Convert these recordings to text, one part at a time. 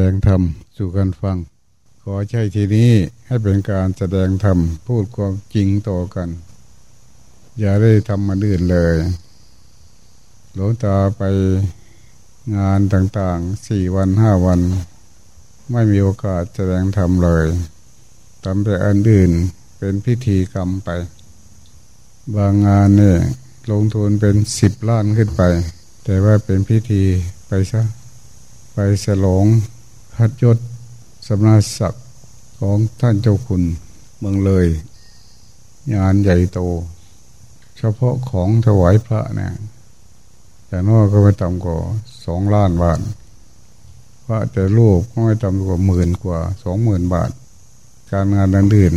ดงธรรมสู่กันฟัง ขอใช้ทีนี้ให้เป็นการแสดงธรรมพูดความจริงต่อกัน อย่าได้ทำมาดื่นเลย หลวงตาไปงานต่างๆสี่วันห้าวัน ไม่มีโอกาสแสดงธรรมเลยทำแต่อันอื่นเป็นพิธีกรรมไป บางงานเนี่ยลงทุนเป็นสิบล้านขึ้นไป แต่ว่าเป็นพิธีไปซะ ไปฉลอง พัดยศสำนาศักดิ์ของท่านเจ้าคุณเมืองเลย งานใหญ่โต เฉพาะของถวายพระเนี่ยอย่างน้อยก็ไม่ต่ำกว่าสองล้านบาทพระแต่รูปก็ไม่ต่ำกว่าหมื่นกว่าสองหมื่นบาท การงานอื่น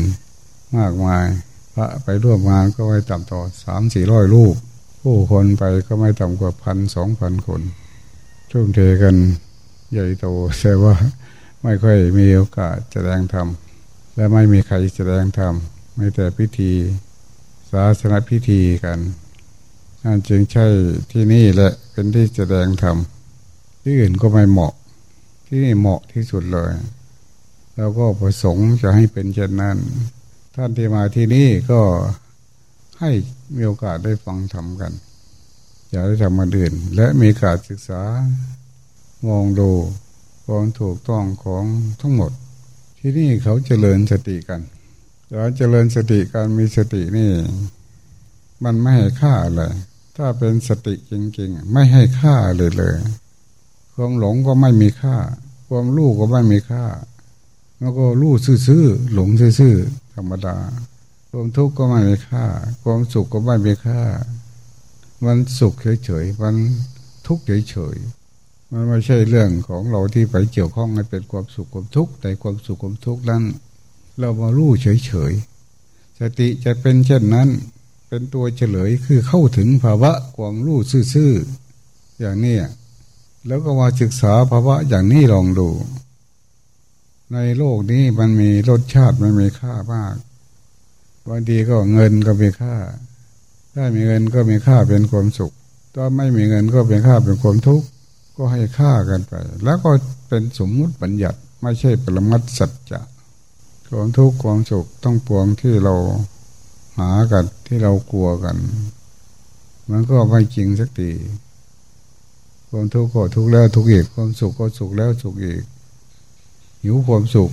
มากมาย พระไปร่วมงานก็ไม่ต่ำต่อสามสี่ร้อยรูป ผู้คนไปก็ไม่ต่ำกว่าพันสองพันคนชุ่มเทกัน ใหญ่โตแต่ว่าไม่ค่อยมีโอกาสแสดงธรรมและไม่มีใครแสดงธรรมไม่แต่พิธีศาสนพิธีกันนั่นจึงใช่ที่นี่แหละเป็นที่แสดงธรรมที่อื่นก็ไม่เหมาะ ที่นี่เหมาะที่สุดเลยแล้วก็ประสงค์จะให้เป็นเช่นนั้น ท่านที่มาที่นี่ก็ให้มีโอกาสได้ฟังธรรมกัน อย่าได้ทำมาดื่น และมีโอการศึกษา มองดูความถูกต้องของทั้งหมด ที่นี่เขาเจริญสติกันการเจริญสติการมีสตินี่ มันไม่ให้ค่าอะไรถ้าเป็นสติจริงๆ ไม่ให้ค่าเลยเลย ความหลงก็ไม่มีค่า ความรู้ก็ไม่มีค่า แล้วก็รู้ซื่อๆหลงซื่อๆธรรมดา ความทุกข์ก็ไม่มีค่า ความสุขก็ไม่มีค่า มันสุขเฉยๆมันทุกข์เฉยๆ มันไม่ใช่เรื่องของเราที่ไปเกี่ยวข้องให้เป็นความสุขความทุกข์แต่ความสุขความทุกข์นั้น เรามารู้เฉยๆสติจะเป็นเช่นนั้น เป็นตัวเฉลยคือเข้าถึงภาวะความรู้ซื่อๆอย่างนี้แล้วก็มาศึกษาภาวะอย่างนี้ลองดู ในโลกนี้มันมีรสชาติมันมีค่ามากบางทีก็เงินก็มีค่า ถ้ามีเงินก็มีค่าเป็นความสุข ถ้าไม่มีเงินก็เป็นค่าเป็นความทุกข์ ก็ให้ค่ากันไป แล้วก็เป็นสมมุติบัญญัติไม่ใช่ปรมัตสัจจะความทุกข์ความสุขต้องปวงที่เราหากันที่เรากลัวกัน มันก็ไม่จริงสักทีความทุกข์ก็ทุกข์แล้วทุกข์อีกความสุขก็สุขแล้วสุขอีกหิวความสุข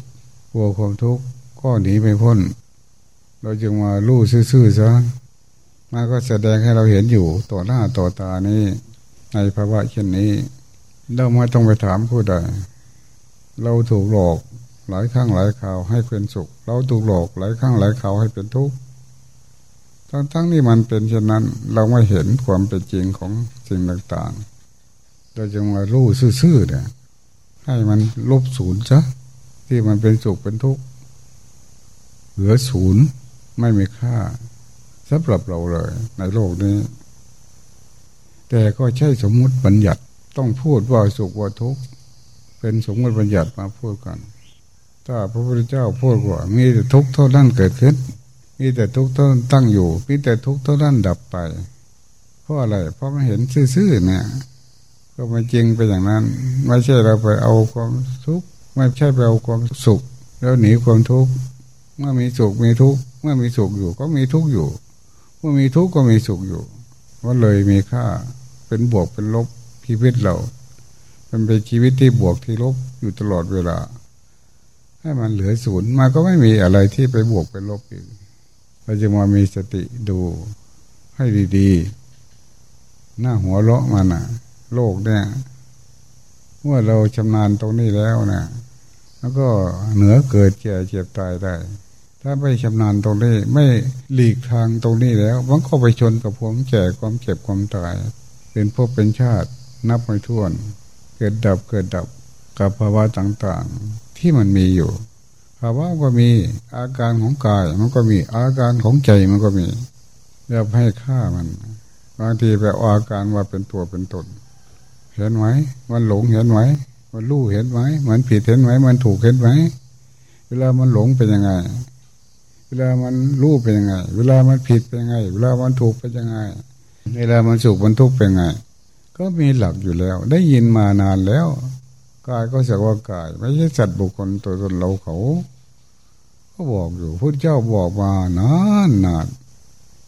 กลัวความทุกข์ก็หนีไปพ้น เราจึงมาลู่ซื่อๆซะมาก็แสดงให้เราเห็นอยู่ต่อหน้าต่อตานี้ในภาวะเช่นนี้ เราไม่ต้องไปถามผู้ใดเราถูกหลอกหลายครั้งหลายคราวให้เป็นสุข เราถูกหลอกหลายครั้งหลายคราวให้เป็นทุกข์ทั้งทั้งนี้มันเป็นเช่นนั้น เราไม่เห็นความเป็นจริงของสิ่งต่างๆเราจึงมารู้ซื่อๆเนี่ยให้มันลบศูนย์ซะที่มันเป็นสุขเป็นทุกข์เหลือศูนย์ไม่มีค่าสำหรับเราเลยในโลกนี้ แต่ก็ใช่สมมุติบัญญัติ ต้องพูดว่าสุขว่าทุกข์เป็นสมมติบัญญัติมาพูดกัน ถ้าพระพุทธเจ้าพูดว่ามีแต่ทุกข์เท่านั้นเกิดขึ้น มีแต่ทุกข์เท่านั้นตั้งอยู่มีแต่ทุกข์เท่านั้นดับไป เพราะอะไร เพราะมันเห็นซื่อๆเนี่ย ก็ไม่จริงไปอย่างนั้น ไม่ใช่เราไปเอาความทุกข์ไม่ใช่ไปเอาความสุข แล้วหนีความทุกข์เมื่อมีสุขมีทุกข์เมื่อมีสุขอยู่ก็มีทุกข์อยู่ เมื่อมีทุกข์ก็มีสุขอยู่ว่าเลยมีค่าเป็นบวกเป็นลบ ชีวิตเรา มันเป็นชีวิตที่บวกที่ลบอยู่ตลอดเวลา ให้มันเหลือศูนย์มาก็ไม่มีอะไรที่ไปบวกไปลบอีกเราจะมามีสติดูให้ดีๆ หน้าหัวเลาะมันอะโลกเนี่ยเมื่อเราชำนาญตรงนี้แล้วนะแล้วก็เหนือเกิดแก่เจ็บตายได้ ถ้าไม่ชำนาญตรงนี้ ไม่หลีกทางตรงนี้แล้ว มันก็ไปชนกับความแก่ความเจ็บความตาย เป็นพวกเป็นชาติ นับไม่ถ้วน เกิดดับเกิดดับกับภาวะต่างๆ ที่มันมีอยู่ภาวะก็มีอาการของกายมันก็มีอาการของใจมันก็มีอย่าให้ค่ามัน บางทีไปอาการว่าเป็นตัวเป็นตน เห็นไหมมันหลงเห็นไหมมันรู้เห็นไหมมันผิดเห็นไหมมันถูกเห็นไหมเวลามันหลงเป็นยังไง เวลามันรู้เป็นยังไง เวลามันผิดเป็นยังไง เวลามันถูกเป็นยังไง เวลามันสุขมันทุกข์เป็นยังไง ก็มีหลักอยู่แล้ว ได้ยินมานานแล้วกายก็สักว่ากาย ไม่ใช่สัตบุคคลตัวตนเราเขา ก็บอกอยู่พุทธเจ้าบอกมานานนาน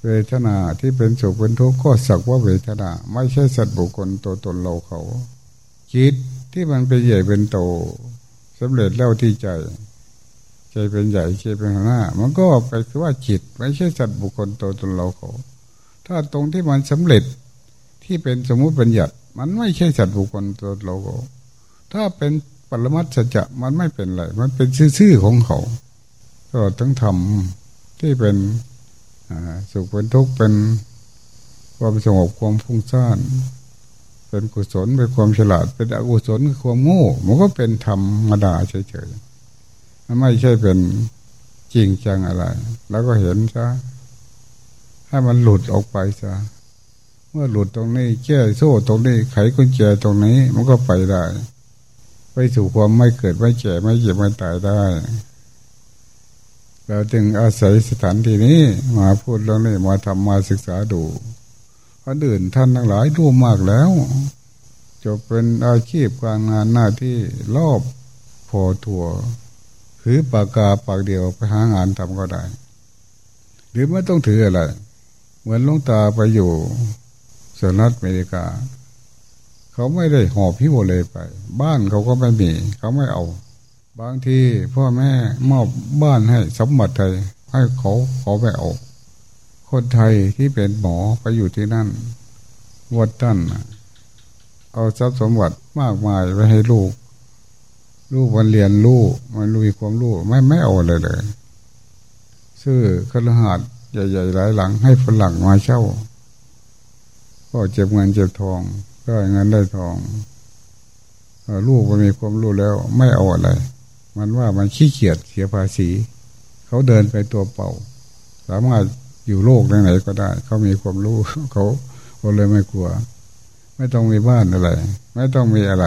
เวทนาที่เป็นสุขเป็นทุกข์ก็สักว่าเวทนา ไม่ใช่สัตว์บุคคลตัวตนเราเขาจิตที่มันเป็นใหญ่เป็นโตสำเร็จแล้วที่ใจ ใจเป็นใหญ่ใจเป็นหน้า มันก็ไปคือว่าจิต ไม่ใช่สัตว์บุคคลตัวตนเราเขา ถ้าตรงที่มันสำเร็จ ที่เป็นสมมุติบัญญัติ มันไม่ใช่สัตว์บุคคลตัวเราถ้าเป็นปรมัตสัจจะมันไม่เป็นไร มันเป็นชื่อของเขาตลอดทั้งธรรมที่เป็นสุขเป็นทุกข์เป็นความสงบความฟุ้งซ่านเป็นกุศลเป็นความฉลาด เป็นอกุศลคือความโง่มันก็เป็นธรรมดาเฉยๆมันไม่ใช่เป็นจริงจังอะไร แล้วก็เห็นซะให้มันหลุดออกไปซะ เมื่อหลุดตรงนี้แก้โซ่ตรงนี้ไขกุญแจตรงนี้มันก็ไปได้ ไปสู่ความไม่เกิดไม่แก่ไม่เจ็บไม่ตายได้เราจึงอาศัยสถานที่นี้มาพูดเรื่องนี้มาทำมาศึกษาดูคนอื่นท่านทั้งหลายรู้มากแล้วจะเป็นอาชีพการงานหน้าที่รอบพอทัวถือปากกาปากเดียวไปหางานทำก็ได้ หรือไม่ต้องถืออะไร เหมือนลงตาไปอยู่ สหรัฐอเมริกา เขาไม่ได้หอบพิโวเลยไป บ้านเขาก็ไม่มี เขาไม่เอา บางทีพ่อแม่มอบบ้านให้สมบัติไทยให้เขาเขาไปเอาคนไทยที่เป็นหมอไปอยู่ที่นั่นวัดท่านเอาทรัพย์สมบัติมากมายไปให้ลูก ลูกมันเรียนลูกมันรู้ความรู้ไม่ไม่เอาเลยเลยซื้อคฤหาสน์ใหญ่ๆหลายหลังให้ฝรั่งมาเช่า ก็เจ็บเงินเจ็บทองได้เงินได้ทองลูกมันมีความรู้แล้ว ไม่เอาอะไร มันว่ามันขี้เกียจเสียภาษี เขาเดินไปตัวเป่า สามารถอยู่โลกไหนก็ได้ เขามีความรู้เขาเลยไม่กลัว ไม่ต้องมีบ้านอะไร ไม่ต้องมีอะไร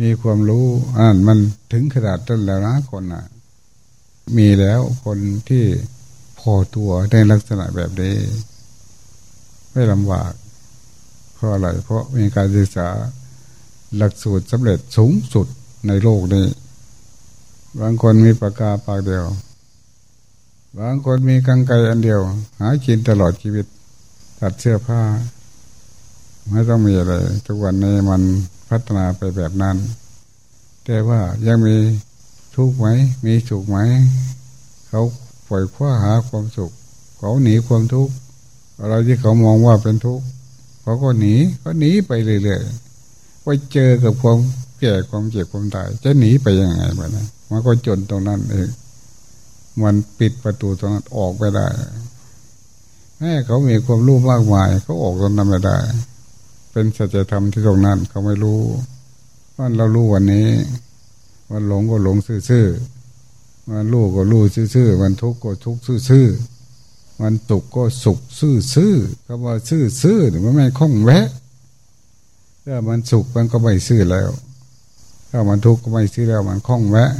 มีความรู้อ่านมันถึงขนาดต้นแล้วนะคนอะ มีแล้วคนที่พอตัวในลักษณะแบบนี้ ไม่ลำบาก ราะอะไร เพราะมีการศึกษาหลักสูตรสำเร็จสูงสุดในโลกนี้ บางคนมีปากกาปากเดียว บางคนมีกังไกอันเดียว หากินตลอดชีวิต ตัดเสื้อผ้า ไม่ต้องมีอะไร ทุกวันนี้มันพัฒนาไปแบบนั้น แต่ว่ายังมีทุกไหม มีสุขไหม เขาปล่อยคว้าหาความสุข เขาหนีความทุกข์อะไรที่เขามองว่าเป็นทุกข์ เขาก็หนีเขาหนีไปเรื่อยๆไปเจอกับความแก่ความเจ็บความตาย จะหนีไปยังไงบ้างนะมันก็จนตรงนั้นเองมันปิดประตูตรงนั้นออกไปได้แม่เขามีความรู้มากมายเขาออกตรงนั้นไม่ได้ เป็นสัจธรรมที่ตรงนั้นเขาไม่รู้ว่าเรารู้วันนี้วันหลงก็หลงซื่อๆวันรู้ก็รู้ซื่อๆวันทุกข์ก็ทุกข์ซื่อๆ วันตุกก็สุขซื่อๆคำว่าซื่อๆมันไม่คล้องแวะถ้ามันสุขมันก็ไม่ซื่อแล้ว ถ้ามันทุกข์ก็ไม่ซื่อแล้วมันคล้องแวะ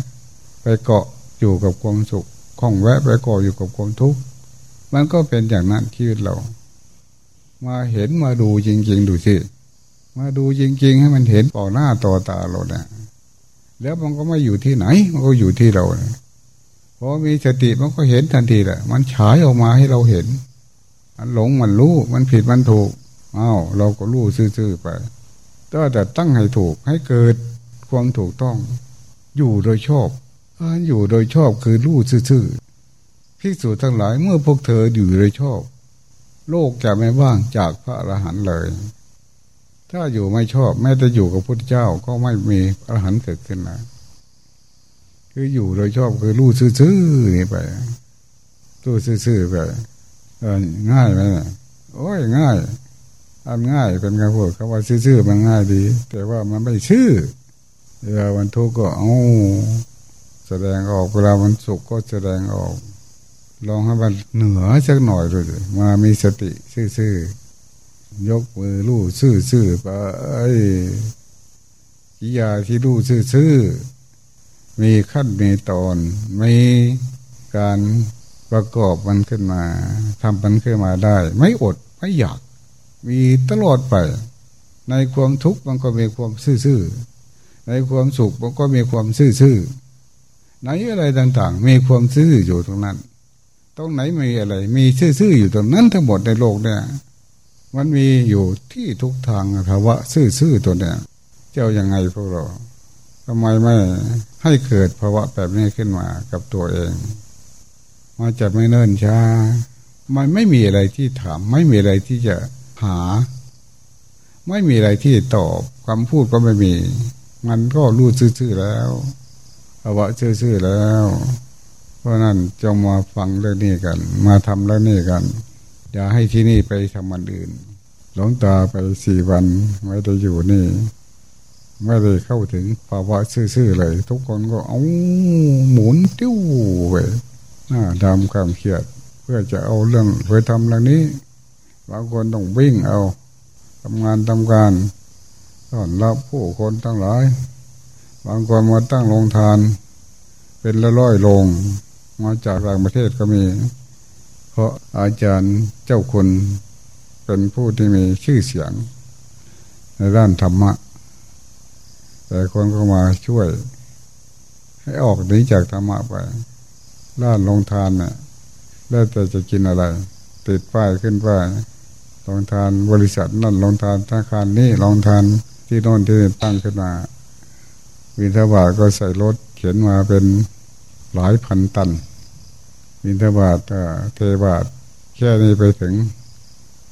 ไปเกาะอยู่กับความสุขคล้องแวะไปเกาะอยู่กับความทุกข์มันก็เป็นอย่างนั้นชีวิตเรา มาเห็นมาดูจริง ๆ ดูสิมาดูจริง ๆ ให้มันเห็นต่อหน้าต่อตาเราเนี่ยแล้วมันก็ไม่อยู่ที่ไหน มันก็อยู่ที่เรานี่ย พอมีสติมันก็เห็นทันทีแหละมันฉายออกมาให้เราเห็น มันหลงมันรู้มันผิดมันถูกอ้าวเราก็รู้ซื่อๆไปก็แต่ตั้งให้ถูกให้เกิดความถูกต้อง อยู่โดยชอบการอยู่โดยชอบคือรู้ซื่อๆพิสูจทั้งหลายเมื่อพวกเธออยู่โดยชอบ โลกจะไม่ว่างจากพระอรหันต์เลย ถ้าอยู่ไม่ชอบแม้จะอยู่กับพระเจ้าก็ไม่มีอรหันต์เกิดขึ้นนะ คืออยู่โดยชอบคือรู้ซื่อๆนี่ไปรู้ซื่อๆไปง่ายไหมโอ้ยง่ายอันง่ายเป็นไงพูดคำว่าซื่อๆมันง่ายดี แต่ว่ามันไม่ชื่อเวลาวันทุกข์ก็เอ้าแสดงออกเวลามันสุขก็แสดงออก ลองให้มันเหนือสักหน่อยเลยมามีสติซื่อๆยกมือลู่ซื่อๆไปกิยาที่ลู่ซื่อๆ มีขั้นมีตอนมีการประกอบมันขึ้นมาทำมันขึ้นมาได้ ไม่อดไม่อยาก มีตลอดไป ในความทุกข์มันก็มีความซื่อๆในความสุขมันก็มีความซื่อๆไหนอะไรต่าง ๆ มีความซื่ออยู่ตรงนั้น ตรงไหนมีอะไร มีซื่อๆอยู่ตรงนั้นทั้งหมดในโลกเนี่ย มันมีอยู่ที่ทุกทางภาวะซื่อๆตัวเนี่ยเจ้ายังไงพวกเรา ทำไมไม่ให้เกิดภาวะแบบนี้ขึ้นมากับตัวเองมาจะไม่เนิ่นช้า มันไม่มีอะไรที่ถาม ไม่มีอะไรที่จะหา ไม่มีอะไรที่ตอบคำพูดก็ไม่มี มันก็รู้ซื่อๆแล้วภาวะซื่อๆแล้ว เพราะนั้นจงมาฟังเรื่องนี้กัน มาทำเรื่องนี้กัน อย่าให้ที่นี่ไปทำมันอื่น หลงตาไปสี่วันไม่ได้อยู่นี่ ไม่ได้เข้าถึงภาวะซื่อๆเลย ทุกคนก็เอาหมุนติ้วไปทำความเครียด เพื่อจะเอาเรื่องไปทำเรื่องนี้บางคนต้องวิ่งเอาทำงานทำการต้อนรับผู้คนทั้งหลาย บางคนมาตั้งโรงทาน เป็นละร้อยโรงมาจากต่างประเทศก็มี เพราะอาจารย์เจ้าคนเป็นผู้ที่มีชื่อเสียง ในด้านธรรมะ แต่คนก็มาช่วย ให้ออกหนีจากธรรมะไปล้านลงทานเนี่ยแล้วแต่จะกินอะไร ติดป้ายขึ้นป้ายลงทานบริษัทนั่นลงทานธนาคารนี่ลงทานที่โน่นที่ตั้งขึ้นมาวินทบาทก็ใส่รถเขียนมาเป็นหลายพันตันวินทบาทเทบาทแค่นี้ไปถึง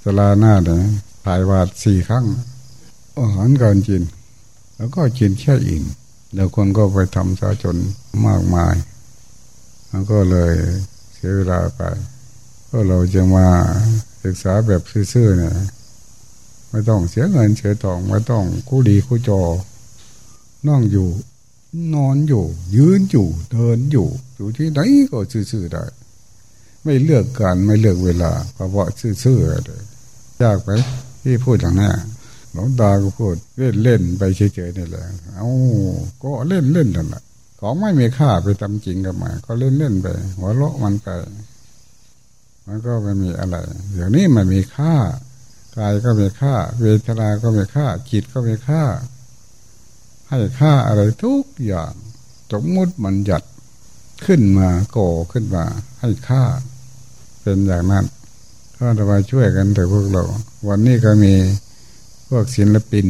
สลาหน้าเนี่ยถ่ายบาทสี่ครั้งอาหารการกิน แล้วก็กินแค่อิ่มแล้วคนก็ไปทำสาจนมากมายมันก็เลยเสียเวลาไป ก็เราจะมาศึกษาแบบซื่อๆเนี่ยไม่ต้องเสียเงินเสียทองไม่ต้องกู้ดีกู้จอนั่งอยู่ นอนอยู่ ยืนอยู่ เดินอยู่ อยู่ที่ไหนก็ซื่อๆได้ ไม่เลือกการไม่เลือกเวลาเพราะว่าซื่อๆเลยยากไปที่พูดอย่างนี้ หลวงตาก็พูดเล่นเล่นไปเฉยๆนี่แหละเอาก็เล่นเล่นนั่นแหละของไม่มีค่าไปทำจริงกับมา ก็เล่นเล่นไปหัวเราะมันไปมันก็ไม่มีอะไรเดี๋ยวนี้มันมีค่ากายก็มีค่า เวทนา ก็มีค่า จิตก็มีค่า ให้ค่าอะไรทุกอย่างสมมติมันหยัดขึ้นมาก่อขึ้นมา ให้ค่า เป็นอย่างนั้นก็จะมาช่วยกันแต่พวกเรา วันนี้ก็มี วกศิลปิน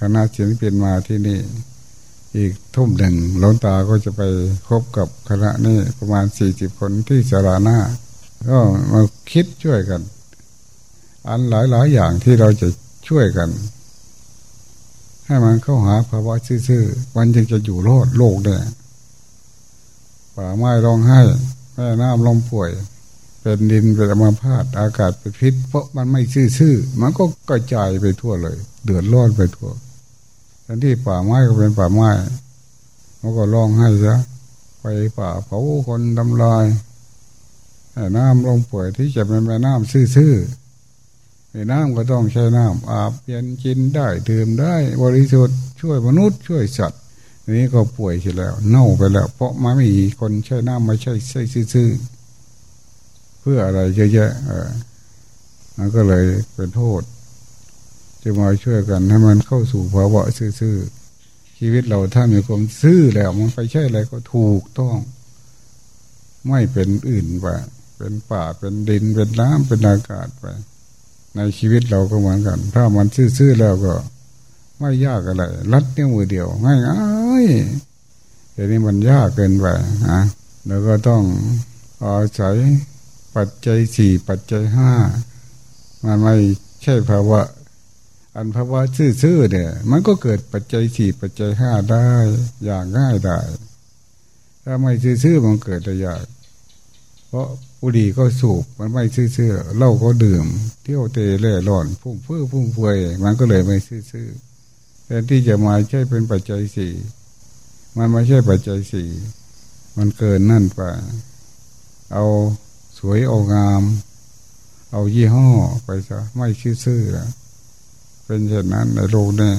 คณะศิลปินมาที่นี่ อีกทุ่มหนึ่งหลวงตาก็จะไปคบกับคณะนี้ประมาณสี่สิบคนที่สาราหน้า ก็มาคิดช่วยกัน อันหลายหลายอย่างที่เราจะช่วยกัน ให้มันเข้าหาภาวะซื่อๆมันจึงจะอยู่รอดโลกได้ป่าไม้ร้องไห้แม่น้ำลมป่วย เป็นดินเป็นอมาพาตอากาศเป็นพิษ เพราะมันไม่ซื่อๆมันก็กระจายไปทั่วเลย เดือดร้อนไปทั่วแทนที่ป่าไม้ก็เป็นป่าไม้มันก็ร้องให้ซะไปป่าเผาคนทำลายน้ำลงป่วยที่จะเป็นแม่น้ำซื่อๆในน้ำก็ต้องใช้น้ำอาบเย็นกินได้ดื่มได้ บริสุทธิ์ช่วยมนุษย์ช่วยสัตว์นี้ก็ป่วยเสียแล้ว เน่าไปแล้ว เพราะมันไม่มีคนใช้น้ำไม่ใช่ใช่ซื่อ เพื่ออะไรเยอะแยะมันก็เลยเป็นโทษ จะมาช่วยกันให้มันเข้าสู่ภาวะซื่อๆชีวิตเราถ้ามีความซื่อแล้ว มันไปใช่อะไรก็ถูกต้อง ไม่เป็นอื่นไปเป็นป่าเป็นดินเป็นน้ำเป็นอากาศไป ในชีวิตเราก็เหมือนกัน ถ้ามันซื่อๆแล้วก็ไม่ยากอะไรรัดนิ้วมือเดียวง่ายๆแต่นี้มันยากเกินไปนะแล้วก็ต้องอาศัย ปัจจัยสี่ปัจจัยห้ามันไม่ใช่ภาวะ อันภาวะซื่อๆเนี่ย มันก็เกิดปัจจัยสี่ปัจจัยห้าได้อย่างง่ายได้ถ้าไม่ซื่อๆมันเกิดได้ยากเพราะอุดีก็สูบมันไม่ซื่อๆเหล้าก็ดื่ม เที่ยวเตะเล่ร่อนพุ่งเฟื่อพุ่งเฟยมันก็เลยไม่ซื่อๆแต่ที่จะมาใช่เป็นปัจจัยสี่มันไม่ใช่ปัจจัยสี่มันเกินนั่นไปเอา วยเอางาม เอายี่ห้อไปซะไม่ชื่อซื่อเป็นเช่นนั้นในโลกนี้